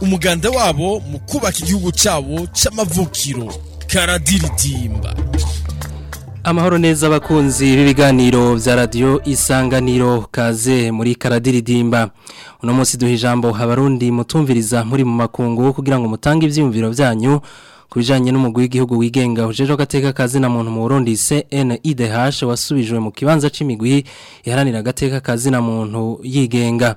umuganda wabo mu kubaka igihugu cyabo cy'amavukiro karadiridimba amahoro neza abakunzi b'ibiganiro bya radiyo isanganiro kaze muri karadiridimba uno munsi duha ijambo abarundi mutumviriza muri mu makungu kugira ngo mutange ibyiyumviro byanyu ku bijyanye n'umugwi w'igihugu wigenga ujejeho agateka kazi na muntu mu burundi CNIDH wasubijwe mu kibanza cy'imigwi iharanira agateka kazi na muntu yigenga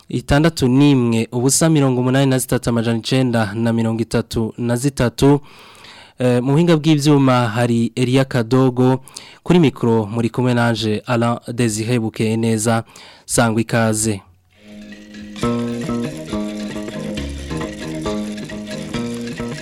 itandatu n'imwe ubusa mirongo umunani na zitatu amajana icenda na mirongo itatu na zitatu eh, mu buhinga bw'ibyuma hari Elia Kadogo kuri mikoro muri komenanje ala dezihebukeye neza sangwa ikaze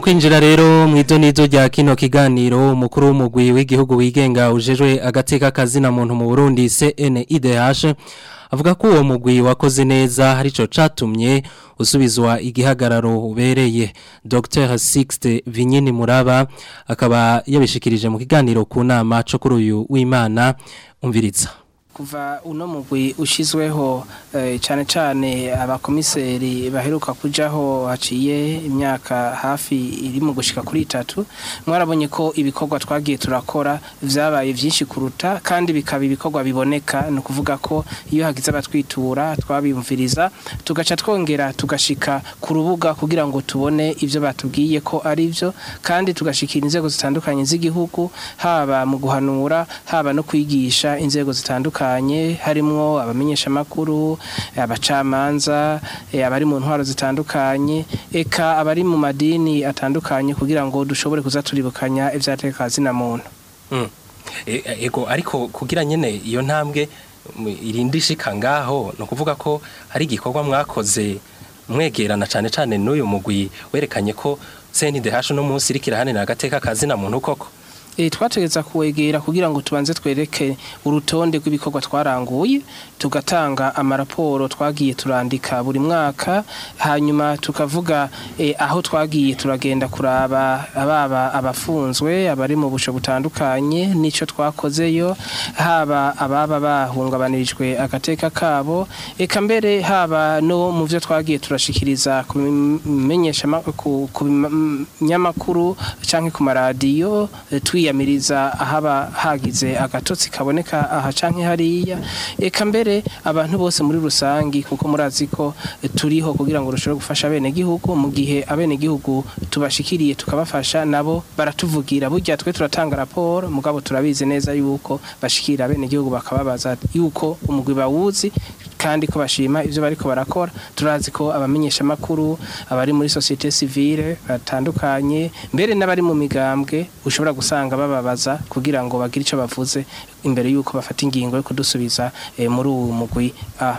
kwinjira rero mu izo n'izo rya kino kiganiro umukuru w'umugwi w'igihugu wigenga ujejwe agateka kazina muntu mu Burundi CNIDH avuga ko uwo mugwi wakoze neza harico catumye usubizwa igihagararo ubereye Dr Sixte Vinyini Muraba akaba yabishikirije mu kiganiro ku nama cyo kuri uyu w'Imana umviritsa kuva uno mugwi ushyizweho eh, cyane cyane abakomiseri baheruka kujyaho haciye imyaka hafi iri mu gushika kuri itatu mwarabonye ko ibikorwa twagiye turakora byabaye byinshi kuruta kandi bikaba ibikorwa biboneka ni ukuvuga ko iyo hagize abatwitura twabiyumviriza tugaca twongera tugashika ku rubuga kugira ngo tubone ibyo batubwiye ko ari byo kandi tugashikira inzego zitandukanye z'igihugu haba mu guhanura haba no kwigisha inzego zitandukanye batandukanye harimo abamenyeshamakuru abacamanza eh, abari mu ntwaro zitandukanye eka abari mu madini atandukanye kugira ngo dushobore kuza turibukanya ibyateka zina muntu hmm. e, e, ego ariko kugira nyine iyo ntambwe irindi ngaho no kuvuga ko hari igikorwa mwakoze mwegerana cyane cyane n'uyu mugwi werekanye ko senti dehashe uno munsi irikira hano ni agateka kazina muntu koko twategereza kuwegera kugira ngo tubanze twereke urutonde rw'ibikorwa twaranguye tugatanga amaraporo twagiye turandika buri mwaka hanyuma tukavuga aho twagiye turagenda kuraba ababa abafunzwe abari mu busho butandukanye n'icyo twakozeyo haba ababa bahungabanirijwe agateka kabo reka mbere haba no mu byo twagiye turashikiriza ku binyamakuru cyangwa ku maradiyo twiga kwiyamiriza ahaba hagize agatotsi kaboneka aha canke hariya eka mbere abantu bose muri rusangi kuko murazi ko turiho kugira ngo rushobore gufasha abene gihugu mu gihe abene gihugu tubashikiriye tukabafasha nabo baratuvugira burya twe turatanga raporo mugabo turabize neza yuko bashikira abene gihugu bakababaza yuko umugwi bawuzi kandi ko bashima ibyo bari ko barakora turazi ko abamenyeshamakuru abari muri sosiyete sivile batandukanye mbere n'abari mu migambwe ushobora gusanga bababaza kugira ngo bagire icyo bavuze imbere y'uko bafata ingingo yo kudusubiza eh, muri uwo mugwi a ah.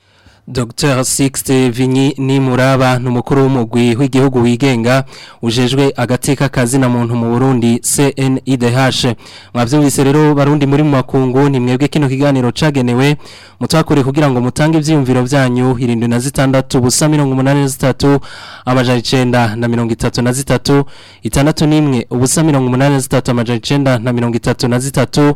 Dr Sixte Vinyi Nimuraba numukuru w'umugwi w'igihugu wigenga ujejwe agateka kazi na muntu mu Burundi CNIDH mwavyumvise rero barundi muri mu makungu ni mwebwe kino kiganiro cagenewe mutakure kugira ngo mutange ivyumviro vyanyu 76 busa 83 amajana 9 na mirongo itatu na zitatu itandatu nimwe ubusa 83 amajana 9 na mirongo itatu na zitatu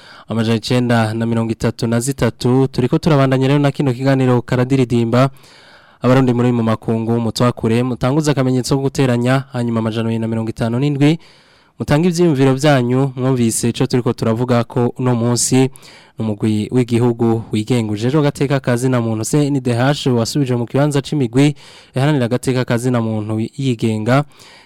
amajana icyenda na mirongo itatu na zitatu turiko turabandanya rero na kino kiganiro karadiridimba abarundi muri mu makungu mutuhakure mutanguza akamenyetso ko guteranya hanyuma amajana abiri na mirongo itanu n'indwi mutange ibyiyumviro byanyu mwumvise icyo turi turavuga ko uno munsi umugwi w'igihugu wigenguje ejo gateka na muntu se ni dehashe wasubije mu kibanza cy'imigwi iharanira agateka na muntu yigenga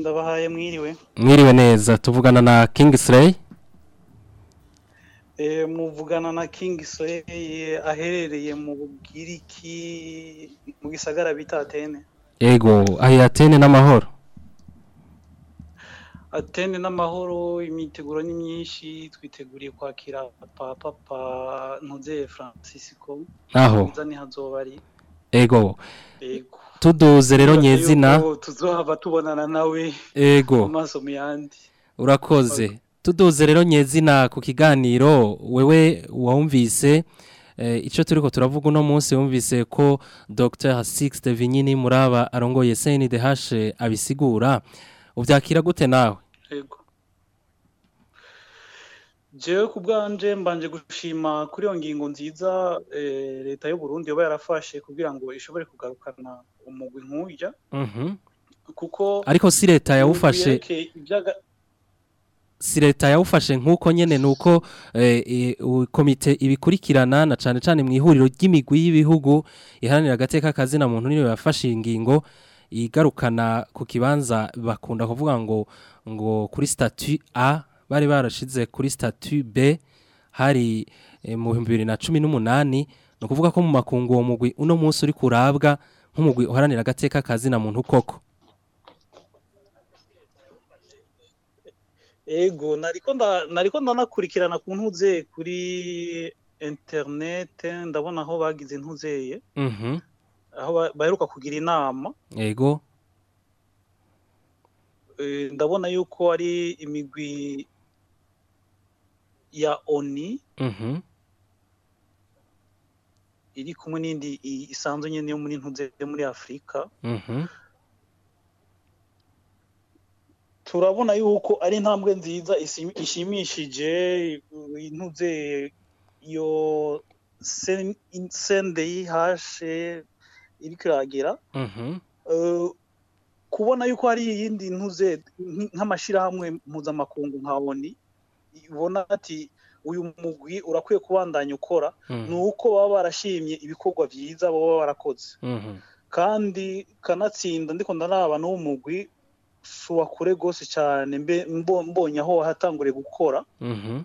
ndabahaye mwiriwe mwiriwe neza tuvugana na kingisire Eh, muvugana na King Soye aherereye mu Bugiriki mu gisagara bita Atene yego aya Atene n'amahoro Atene n'amahoro imiteguro ni myinshi twiteguriye kwakira papa pa ntuzeye Francisco aho ni hazoba ari ego tuduze rero nyezina tuzohava tubonana nawe ego amaso mu yandi urakoze tuduze rero nyezina ku kiganiro wewe wumvise eh, icyo turi ko turavuga uno munsi wumvise ko dr sixte vinyini muraba arongoye cndh abisigura ubyakira gute nawe jewe ku bwanje mbanje gushima kuri iyo ngingo nziza eh, leta y'u Burundi yoba yarafashe kugira ngo ishobore kugarukana umugwi nk'urya mhm. kuko ariko si leta yawufashe si leta yawufashe nk'uko nyine nuko eh, uko komite ibikurikirana na cyane cyane mu ihuriro ry'imigwi y'ibihugu iharanira agateka kazina muntu niyo yafashe ingingo igarukana ku kibanza bakunda kuvuga ngo ngo kuri sitatu a bari barashize kuri sitatu b hari eh, mu bibiri na cumi n'umunani ni ukuvuga ko mu makungu uwo mugwi uno munsi uri kurabwa nk'umugwi uharanira agateka kazina muntu koko yego nariko ndanakurikirana ku ntuzeye kuri interinete ndabona aho bagize intuzeye mhm. aho baheruka kugira inama yego e, ndabona yuko ari imigwi ya oni mhm. iri kumwe n'indi isanzwe nyine yo muri ntuze muri afurika mhm. turabona yuko ari intambwe nziza ishimishije intuze iyo sende y'ihashe iri kuragera mm-hmm. eh, kubona yuko hari iyindi ntuze nk'amashyirahamwe mpuzamakungu nka oni ubona ati uyu mugwi urakwiye kubandanya ukora mm-hmm. ni uko baba barashimye ibikorwa byiza baba barakoze mm-hmm. kandi kanatsinda ndikunda n'aba n'uwo mugwi shuwa kure rwose cyane mbonye aho wahatanguriye gukora mm-hmm.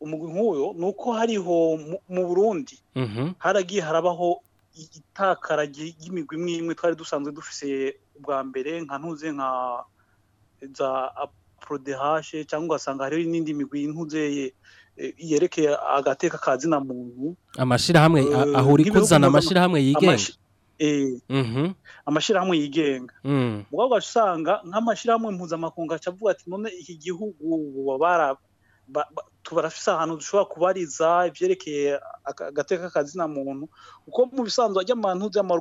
umugwi nk'uyu ni uko hariho mu burundi mm-hmm. haragiye harabaho igitakara y'imigwi imwe imwe twari dusanzwe dufise bwa mbere nka ntuze nka za aprodehashe cyangwa ugasanga hariho n'indi migwi intuze e, yerekeye agateka ka zina muntu amashyirahamwe aho uri amashyirahamwe yigenga amashyirahamwe mm-hmm. yigenga mu mm. rwego usanga nk'amashyirahamwe mpuzamakungu acavuga ati none iki gihugu ubu barafise ahantu dushobora kubariza ibyerekeye agateka kazina muntu uko mu bisanzwe ajya mu ntuze ama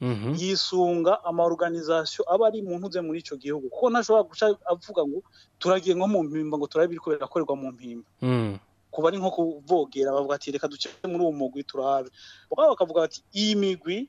mhm. yisunga ama organisation aba ari mu muri icyo gihugu kuko ntashobora guca avuga ngo turagiye nko mu mpimba ngo turabe biriko birakorerwa mu mpimba mm. kuba ari nko kuvogera bavuga ati reka duce muri uwo mugwi turabe bakaba bakavuga bati iyi migwi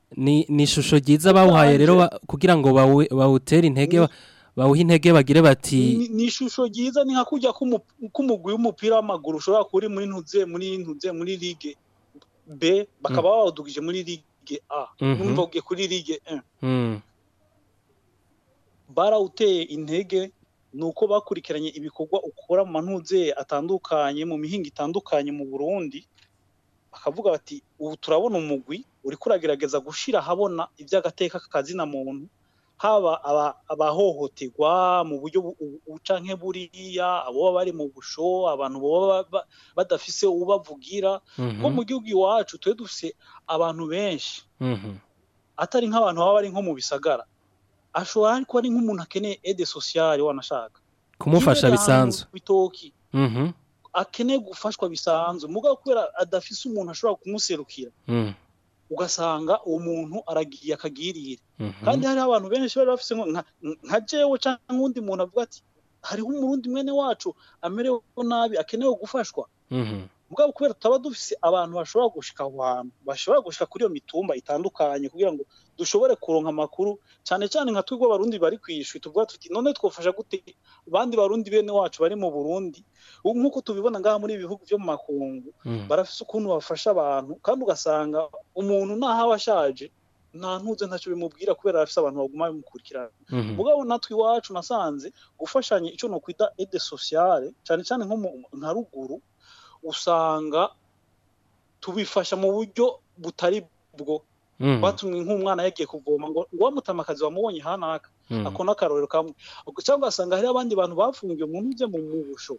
ni ishusho ryiza bawuhaye rero kugira ngo bawutere intege bawuhe intege bagire bati ni ishusho ryiza ni nka kujya k'umugwi w'umupira w'amaguru ushobora kuba uri muri ntuze muri ntuze muri ligue b bakaba mm. bawudugije muri ligue a ntumva kuri ligue 1 barawuteye intege ni uko bakurikiranye ibikorwa ukora mu mantuze atandukanye mu mihinga itandukanye mu burundi bakavuga bati ubu turabona umugwi uri kuragerageza gushyira ahabona iby'agateka kakazina muntu haba abahohoterwa mu buryo bucanke buriya abo baba bari mu busho abantu baba badafise ubavugira nko mhm. mu gihugu iwacu tube dufise abantu benshi mhm. atari nk'abantu baba bari nko mu bisagara ashobora ariko ari nk'umuntu akeneye ede sosiyare wanashaka kumufasha bisanzwe bitoki akeneye gufashwa bisanzwe mugabo kubera adafise umuntu ashobora kumuserukira ugasanga uwo muntu aragiye akagirira kandi hariho abantu benshi bari bafite nka jewe cyangwa undi muntu avuga ati hariho umurundi mwene wacu amerewe nabi akenewe gufashwa mugabo kubera tutaba dufise abantu bashobora gushika aho hantu bashobora gushika kuri iyo mitumba itandukanye kugira ngo dushobore kuronka amakuru cyane cyane nka twebwe abarundi bari ku ishwi tuvuga tuti none twafasha gute abandi barundi bene wacu bari mu burundi nk'uko tubibona ngaha muri ibi bihugu byo mu makungu hmm. barafite ukuntu bafasha abantu kandi ugasanga umuntu ntaho ashaje nta ntuze ntacyo bimubwira kubera arafite abantu baguma bamukurikirana mugabo hmm. natwe iwacu nasanze gufashanya icyo ni ukwita ede sosiyale cyane cyane nko nka ruguru usanga tubifasha mu buryo butari bwo batumwe mm. nk'umwana yagiye kuvoma ngo wamutamakazi wamubonye hanaka mm. ako n'akarorero kamwe cyangwa ugasanga hari abandi bantu bafungiye umuntu ujya mu mubusho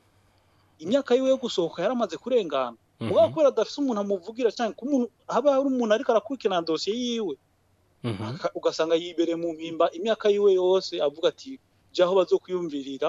imyaka yiwe yo gusohoka yaramaze kurengana mugabo mm-hmm. kubera adafite umuntu amuvugira cyane ko umuntu haba hari umuntu ariko arakurikirana dosiye yiwe mm-hmm. ugasanga yibereye mu mpimba imyaka yiwe yose avuga ati jya aho bazokuyumvirira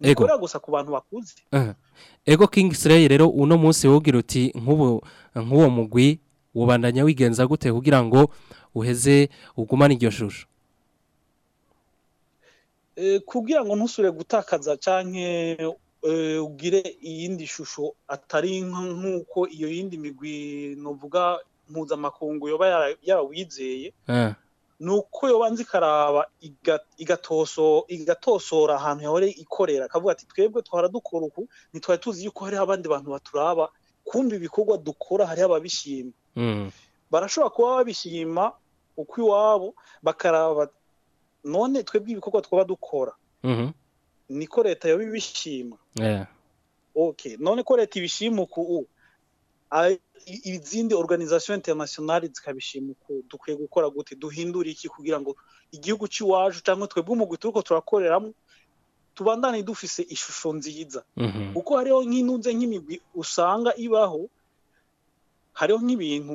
ikorera gusa ku bantu bakuze eh. ego kingisireyi rero uno munsi wogira uti nk'uwo mugwi wubandanya wigenza gute kugira ngo uheze ugumane iryo shusho eh, kugira ngo ntusure gutakaza cyangwa eh, ugire iyindi shusho atari nk'uko iyo yindi migwi navuga mpuzamakungu yoba yarawizeye eh. ni uko yobanza ikaraba igatosora ahantu yahora ikorera akavuga ati twebwe twara dukora uku ntitwari tuzi yuko hariho abandi bantu baturaba kumva ibikorwa dukora hariho ababishima mm. barashobora kuba babishima uko iwabo bakaraba none twebwe ibikorwa twaba dukora mm-hmm. niko leta yoba ibishima eh. none ko leta ibishima uku izindi organizasiyo interinasiyonari zikabishima dukwiye gukora gute duhindura iki kugira ngo igihugu cy'iwacu cyangwa twebwe umugwi turi ko turakoreramo tubandane dufise ishusho nziza mhm. kuko hariho nk'intunze nk'imigwi usanga ibaho hariho nk'ibintu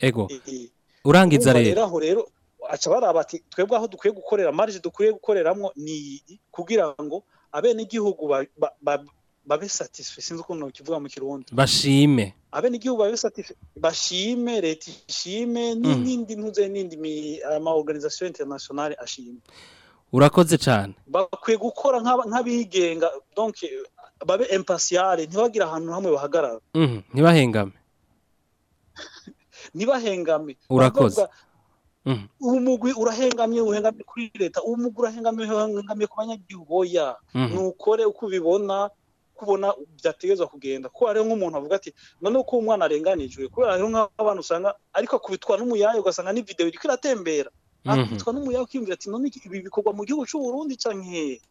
ego urangiza rero aho rero aca baraba ati twebwe aho dukwiye gukorera marge dukwiye gukoreramo ni kugira ngo abenegihugu babe satisfe sinzi ukuntu kivuga mu kirundi bashime abenegihugu babe satisfe bashime leta ishime n'indi ntuze n'indi ama organisation internationale ashime urakoze cyane bakwiye gukora nk'abigenga babe empasiyare ntibagire ahantu hamwe bahagarara mhm, ntibahengame ntibahengame urakoze mhm. ubu mugwi urahengamye uhengamye kuri leta ubu mugwi urahengamye uhengamye ku banyagihugu oya mhm. ntukore uko ubibona kubona byategerezwa kugenda kuko hariho nk'umuntu avuga ati none uko umwana arenganijwe kubera hariho nk'abana usanga ariko akubitwa n'umuyaye ugasanga ni videwo iriko hakurikizwa mhm. n'umuyaga ukiyumvira ati none ibi bikorwa mu gihugu cy'u Burundi cyangwa hehe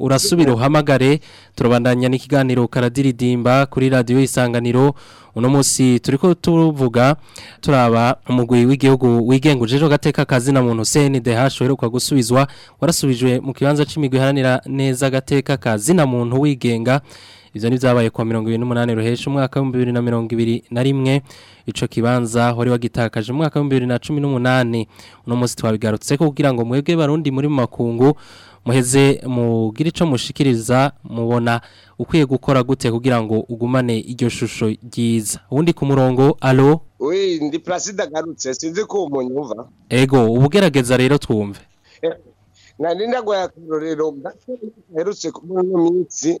urasubira uhamagare turabandanya n'ikiganiro karadiridimba kuri radiyo isanganiro uno munsi turi tuvuga turaba umugwi w'igihugu wigenga ujejeho agateka kazi na muntu cndh uheruka gusubizwa warasubijwe mu kibanza cy'imigwi iharanira neza agateka kazi na muntu wigenga izo nizabaye kwa 2008 ruhesha umwaka wa 2021 ico kibanza wari wagitakaje umwaka wa 2018 uno munsi twabigarutse ko kugira ngo mwebwe barundi muri makungu muheze mugira ico mushikiriza mubona ukwiye gukora gute kugira ngo ugumane iryo shusho ryiza ubundi ku murongo alo oui ndi Placide garutse sinzi ko umunyumva ego ubugerageza rero twumve eh, nari ndagwa akarorero gato herutse kubona iminsi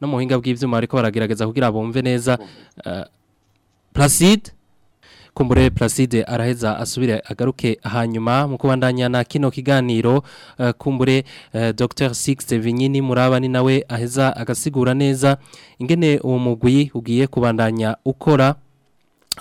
no mu buhinga bw'ibyuma ariko baragerageza kugira bumve neza mm. eh, Placide kumbure Placide araheza asubire agaruke hanyuma mu kubandanya na kino kiganiro uh, kumbure uh, eh, Dr Sixte Vinyini muraba murabani nawe aheza agasigura neza ingene uwo mugwi ugiye kubandanya ukora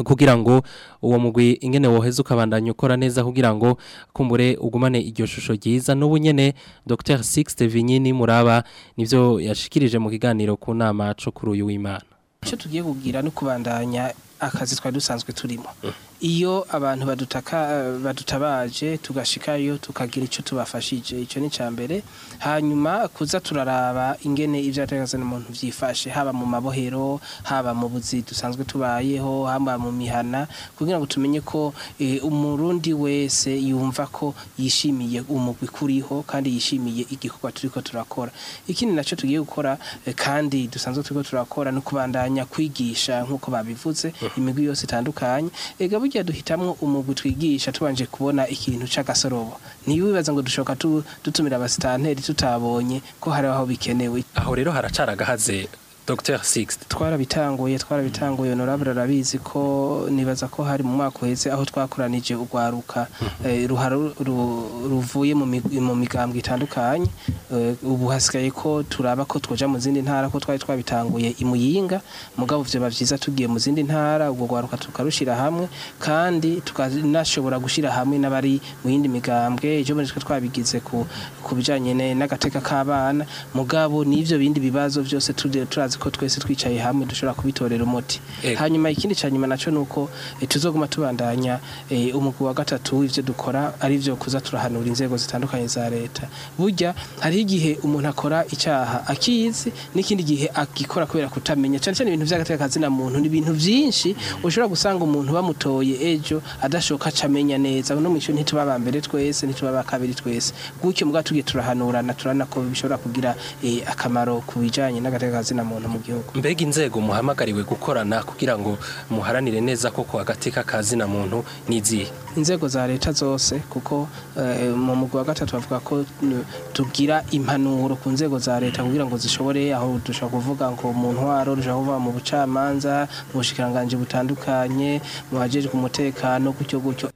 kugira ngo uwo mugwi ingene woheze ukabandanya ukora neza kugira ngo kumbure ugumane iryo shusho ryiza n'ubu nyene Dr Sixte Vinyini muraba nivyo yashikirije mu kiganiro ku nama cyo kuri uyu w'Imana icyo tugiye kugira no kubandanya akazi twari dusanzwe turimo iyo abantu badutaka badutabaje tugashikayo tukagira icyo tubafashije icyo ni cya mbere hanyuma kuza turaraba ingene ibyategaza n'umuntu byifashe haba mu mabohero haba mu buzi dusanzwe tubayeho haba mu mihana kugira ngo tumenye ko e, umurundi wese yumva ko yishimiye umugwi kuriho kandi yishimiye igikorwa turiko turakora ikindi nacyo tugiye gukora e, kandi dusanzwe turiko turakora no kubandanya kwigisha nkuko babivuze hmm. imigwi yose itandukanye ega burya duhitamo umugwi twigisha tubanje kubona ikintu c'agasorobo ntiwibaza ngo dushoka tu dutumira abasitanteri tutabonye ko hari aho bikenewe aho rero haracaragahaze Dr Sixte twarabitanguye twarabitanguye honorable mm. arabizi ko nibaza ko hari mu mwaka uheze aho twakoranije urwaruka mm-hmm. eh, ruvuye mu migambwe itandukanye eh, ubu hasigaye ko turaba ko twoja mu zindi ntara ko twari twabitanguye imuyinga mugabo vyo bavyiza tugiye mu zindi ntara ubwo rwaruka tukarushira hamwe kandi tukanashobora gushira hamwe n'abari mu yindi migambwe ejo bundi twabigize ku bijanye n'agateka k'abana mugabo n'ivyo bindi bibazo byose turaza turazi ko twese twicaye hamwe dushobora kubitorera umuti hanyuma ikindi cya nyuma nacyo ni uko eh, tuzoguma tubandanya eh, umugwi wa gatatu ibyo dukora ari byo kuza turahanura inzego zitandukanye za leta burya hariho igihe umuntu akora icyaha akizi n'ikindi gihe agikora kubera kutamenya cyane cyane ibintu by'agatekazina muntu ni ibintu byinshi ushobora gusanga umuntu bamutoye ejo adashoka acamenya neza no mwisho ntitubaba mbere twese ntitubaba kabiri twese gutyo mbwa tugiye turahanurana turana ko bishobora kugira eh, akamaro ku bijyanye bijanye n'agatekazina muntu umutekano mu gihugu mbega inzego muhamagariwe gukorana kugira ngo muharanire neza koko hagati k'akazina muntu n'izihe inzego za leta zose kuko eh, mu mugwi wa gatatu bavuga ko tugira impanuro ku nzego za leta kugira ngo zishobore aho dushobora kuvuga ngo umuntu ntwaro rushobora kuva mu bucamanza mu bushikiranganji butandukanye mu bajejwe umutekano gutyo gutyo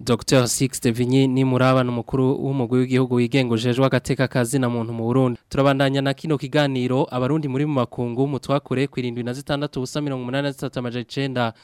Dr Sixte Vinyi ni murabana umukuru w'umugwi w'igihugu wigengojejwe agateka kazi na muntu mu Burundi turabandanya na kino kiganiro abarundi muri mu makungu mutwakure ku 76 ubusa 183 amaje 9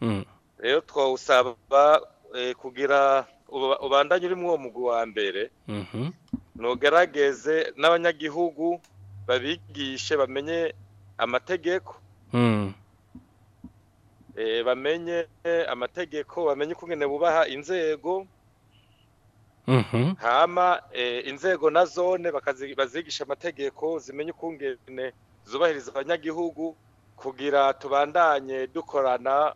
mm. rero twawusaba eh, kugira ubandanye uri muri uwo mugwi wa mbere mm-hmm. ntugerageze n'abanyagihugu babigishe bamenye amategeko mm. Eh, bamenye eh, amategeko bamenye uko bubaha inzego mhm. hama eh, inzego na zone bazigisha amategeko zimenye uko zubahiriza abanyagihugu kugira tubandanye dukorana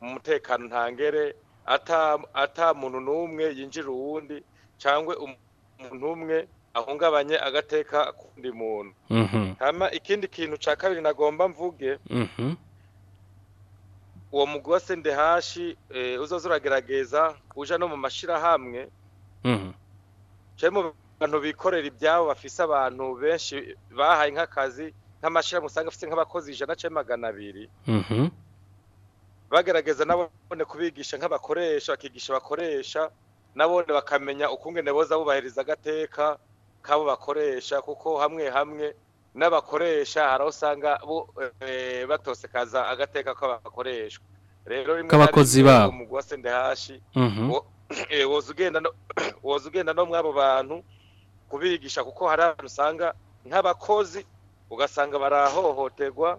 mu mutekano ntangere ata muntu n'umwe yinjira uwundi cyangwa um, umuntu umwe ahungabanye agateka kundi muntu mhm. hama ikindi kintu cya kabiri nagomba mvuge mhm. uwo mugose ndehashi eh, uzoza uragerageza uje no mu mashyirahamwe mhm. mu bantu bikorera ibyabo bafise abantu benshi bahaye nk'akazi nk'amashyirahamwe usanga afite nk'abakozi ijana cyangwa magana abiri mhm. bagerageza nabone kubigisha nk'abakoresha bakigisha bakoresha nabone bakamenya ukungene boza bubahiriza agateka kabo bakoresha kuko hamwe hamwe n'abakoresha hari aho usanga eh, batosekaza agateka k'abakoreshwa rero rimwe n'abakozi babo umugwase ndahashi mhm. eh, woza ugenda no mw'abo bantu kubigisha kuko hari ahantu usanga nk'abakozi ugasanga barahohoterwa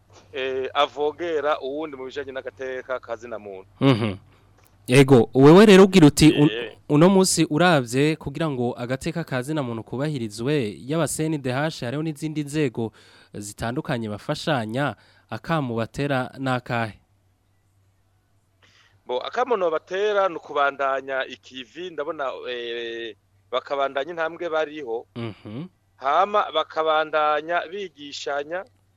eh, avogera uwundi mu bijanye n'agateka kazina muntu mhm. yego wewe rero ugira uti eh. uno munsi urabye kugira ngo agateka na muntu kubahirizwe y'abaseni dehashe hariho n'izindi nzego zitandukanye bafashanya akamubatera n'akahe akamono batera ni kubandanya ikivi ndabona e, bakabandanya intambwe bariho mhm. hama bakabandanya bigishanya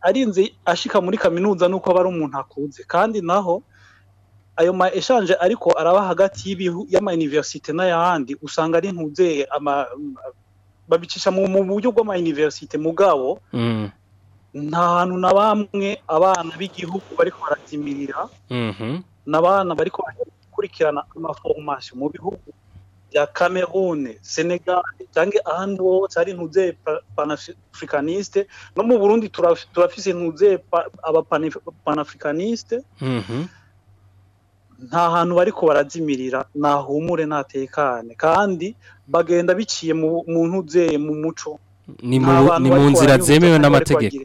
arinze ashika muri kaminuza nuko aba ari umuntu akunze kandi naho ayo ma eshanje ariko araba hagati y'amayuniverisite n'ayandi usanga ari ntuze babicisha mu buryo bw'amayuniverisite mugabo nta hantu na bamwe abana b'igihugu bari barazimirira mm-hmm. n'abana bari gukurikirana amaforomasiyo mu bihugu bya kamerune senegare cyangwa ahandi hose hari intuze panafricaniste no mu burundi turafise intuze abapanafricaniste mhm. nta hantu bari barazimirira nahumure ntatekane kandi bagenda biciye mu ntuze mu muco ni mu nzira zemewe n'amategeko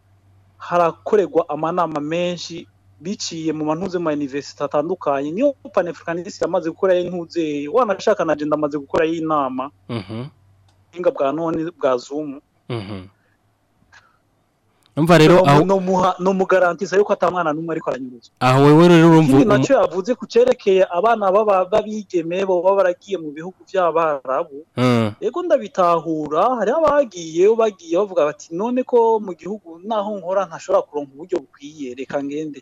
harakorerwa amanama menshi biciye mu mantuze mu iniverisite atandukanye niyo panafricaniste amaze gukora y'intuzeyi wanashaka na agenda amaze gukora y'inama mhm. ubuhinga bwa none bwa zumu numva rero aho numugarantiza yuko atamwana n'umwe ariko aranyuruzwa aho wowe rero urumva ikindi nacyo yavuze ku cyerekeye abana b'abigeme baba baragiye mu bihugu by'abarabu yego hmm. ndabitahura hari abagiye bagiye bavuga bati none ko mu gihugu naho nkora ntashobora kuronka uburyo bukwiye reka ngende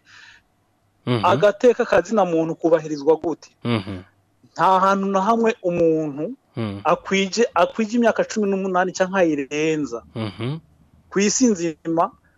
hmm. agateka kazina muntu kubahirizwa gute hmm. nta hantu na hamwe umuntu akwije akwije imyaka cumi n'umunani cyangwa nkayirenza ku isi nzima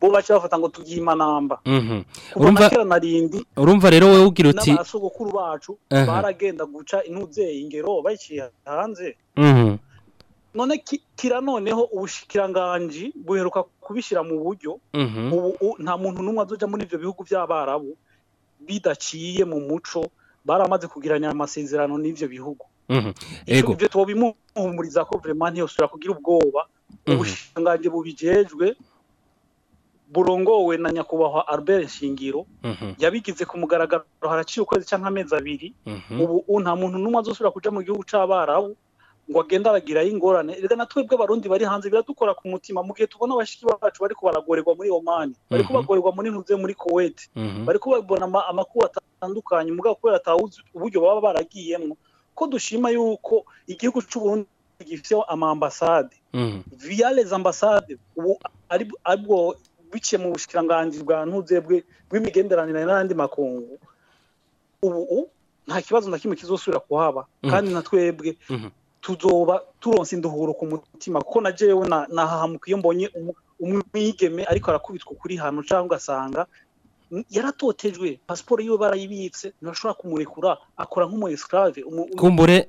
bo baca bafata ngo tugihe imanamba urumva rero wowe ugira uti n'abasogokuru bacu baragenda guca e oh, intubyeyi ingero baciye hanze mhm. none kira noneho ubushikiranganji buheruka kubishyira mu buryo mhm. nta muntu n'umwe azoja muri ibyo bihugu by'abarabu bidaciye mu muco baramaze kugiranya amasezerano n'ibyo mhm. bihugu ibyo tubimuhumuriza ko vraiment ntiyosubira kugira ubwoba ubushikiranganji bubijejwe burongowe na nyakubahwa albert nshingiro mhm. yabigize ku mugaragaro haraciye ukwezi cyangwa amezi abiri mhm. ubu nta muntu n'umwe azosubira kujya mu gihugu cy'abarabu ngo agende aragiraho ingorane reka na twebwe bari hanze biradukora ku mutima mu gihe tubona abashiki bacu bariko baragorerwa muri omani bariko mhm. bagorerwa muri ntuze muri kuwait bariko babona amakuru atandukanye mugabo kubera atawuzi uburyo baba baragiyemwo ko dushima yuko igihugu cy'u Burundi gifiteho amambasade via les ambassades ubu aribwo biciye mu bushikiranganji bwa ntuzebwe bw'imigenderanire n'andi makungu ubu nta kibazo na kimwe kizosubira kuhaba mm-hmm. kandi na twebwe mm-hmm. tuzoba turonse induhuro ku mutima kuko na jewe nahahamuka iyo mbonye umwigeme ariko arakubitwa kuri hano cyangwa ugasanga yaratotejwe pasiporo yiwe barayibitse ntashobora kumurekura akora nk'umuyesikave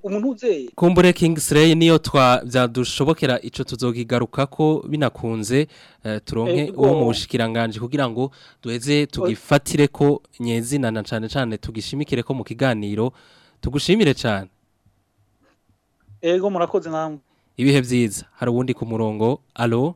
umuntu uzeye kumbure kingisireyi niyo byadushobokera icyo tuzokigaruka ko binakunze eh, turonke uwo mu bushikiranganji kugira ngo duheze tugifatire ko nyezina na cyane cyane tugishimikire ko mu kiganiro tugushimire cyane ego murakoze namwe ibihe byiza hari ubundi ku murongo alo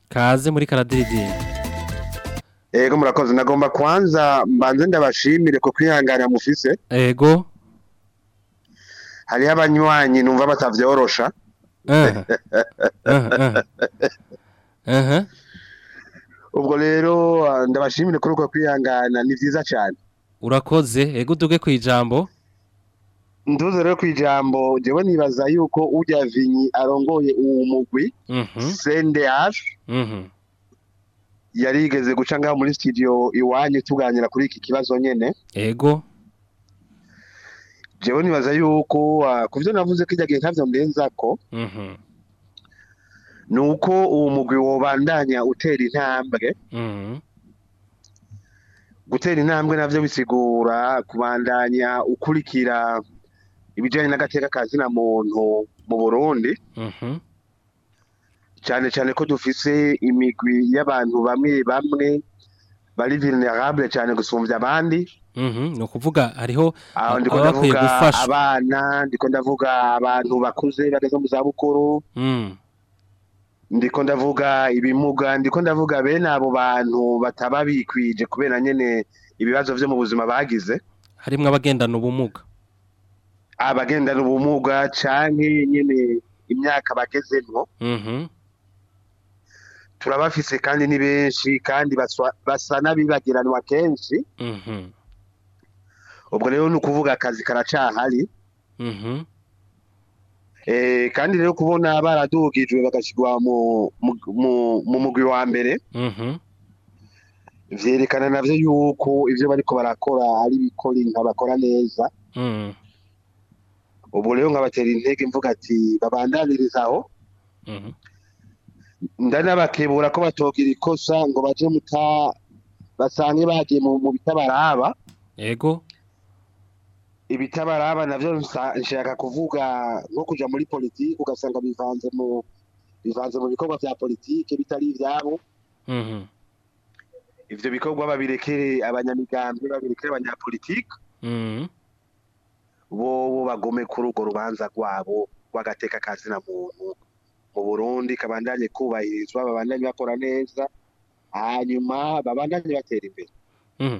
kaze muri canada Ego murakoze nagomba kwanza mbanze ndabashimire ku kwihangana mufise. Ego. Hariho abanywanyi numva batavyorosha. ubwo rero ndabashimire kuri uko kwihangana ni byiza cyane urakoze ego uduge ku ijambo nduze rero ku ijambo njyewe nibaza yuko ujya vinyi arongoye uwo mugwi mhm. sende hafi mhm. yari yigeze guca ngaho muri studio iwanyu tuganira kuri iki kibazo nyene yego jewe nibaza yuko ah, ku byo navuze ko ijya gihe ntavyondenzako mhm ni uko uwo mugwi wobandanya utera intambwe mhm. gutera intambwe nabyo bisigura kubandanya ukurikira ibijyanye n'agateka ka zina muntu mu burundi mm -hmm. cyane cyane ko dufise imigwi y'abantu bamwe bamwe bari vulnerable cyane gusumbya abandi mhm, ni ukuvuga hariho abakwiye gufasha abana ndiko ndavuga abantu bakuze bageze mu zabukuru mhm. ndiko ndavuga ibimuga ndiko ndavuga bene abo bantu bataba bikwije kubera nyene ibibazo vyo mu buzima bagize harimwo abagendana ubumuga abagendana ubumuga cyane nyine imyaka bagezemwo mhm. turabafise kandi ni benshi kandi basana n'abibagiranwa kenshi mhm. ubwo rero ni ukuvuga akazi karacahari mhm. eh, kandi rero kubona baradugijwe bagashyirwa mu mu mugwi wa mbere mhm. vyerekana nabyo yuko ibyo bariko barakora ari ibikora inka bakora neza ubu rero nkabatera intege mvuga ati babandaniriza aho ndanabakebura ko batogira ikosa ngo baje muta basange bagiye mu bitabaraba yego ibitabaraba navyo nshaka kuvuga nko kuja muri politiki ugasanga bivanze mu bivanze mu bikorwa vya politiki bitari ivyabo mhm. ivyo bikorwa babirekere abanyamigambi babirekere abanyapolitike mhm. bo bagome kuri urwo rubanza rwabo rw'agateka na muntu mu burundi kabandanye kubahirizwa babandanye bakora neza hanyuma babandanye batera imbere mhm.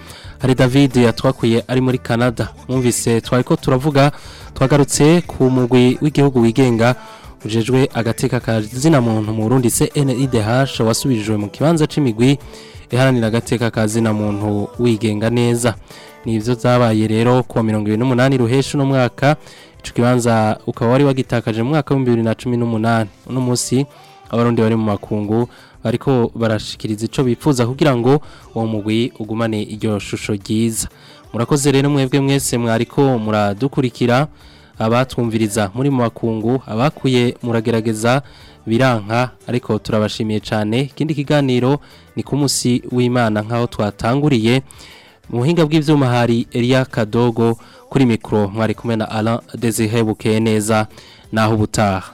hari david yatwakuye ari muri canada mwumvise twari ko turavuga twagarutse ku mugwi w'igihugu wigenga ujejwe agateka ka zina muntu mu rundi CNIDH wasubijwe mu kibanza c'imigwi iharanira agateka ka zina muntu wigenga neza nivyo zabaye rero ku 28 ruhesha no mwaka ico kibanza ukaba wari wagitakaje mu mwaka wa 2018 uno musi abarundi bari mu makungu bariko barashikiriza ico bipfuza kugira ngo uwo mugwi ugumane iryo shusho ryiza murakoze rero mwebwe mwese mwariko muradukurikira abatwumviriza muri mu bakungu abakuye muragerageza biranka ariko turabashimiye cyane ikindi kiganiro ni ku munsi w'imana nk'aho twatanguriye mu buhinga bw'ibyuma hari Elia kadogo kuri mikoro mwari kumwe na ara dezihebuke neza naho ubutaha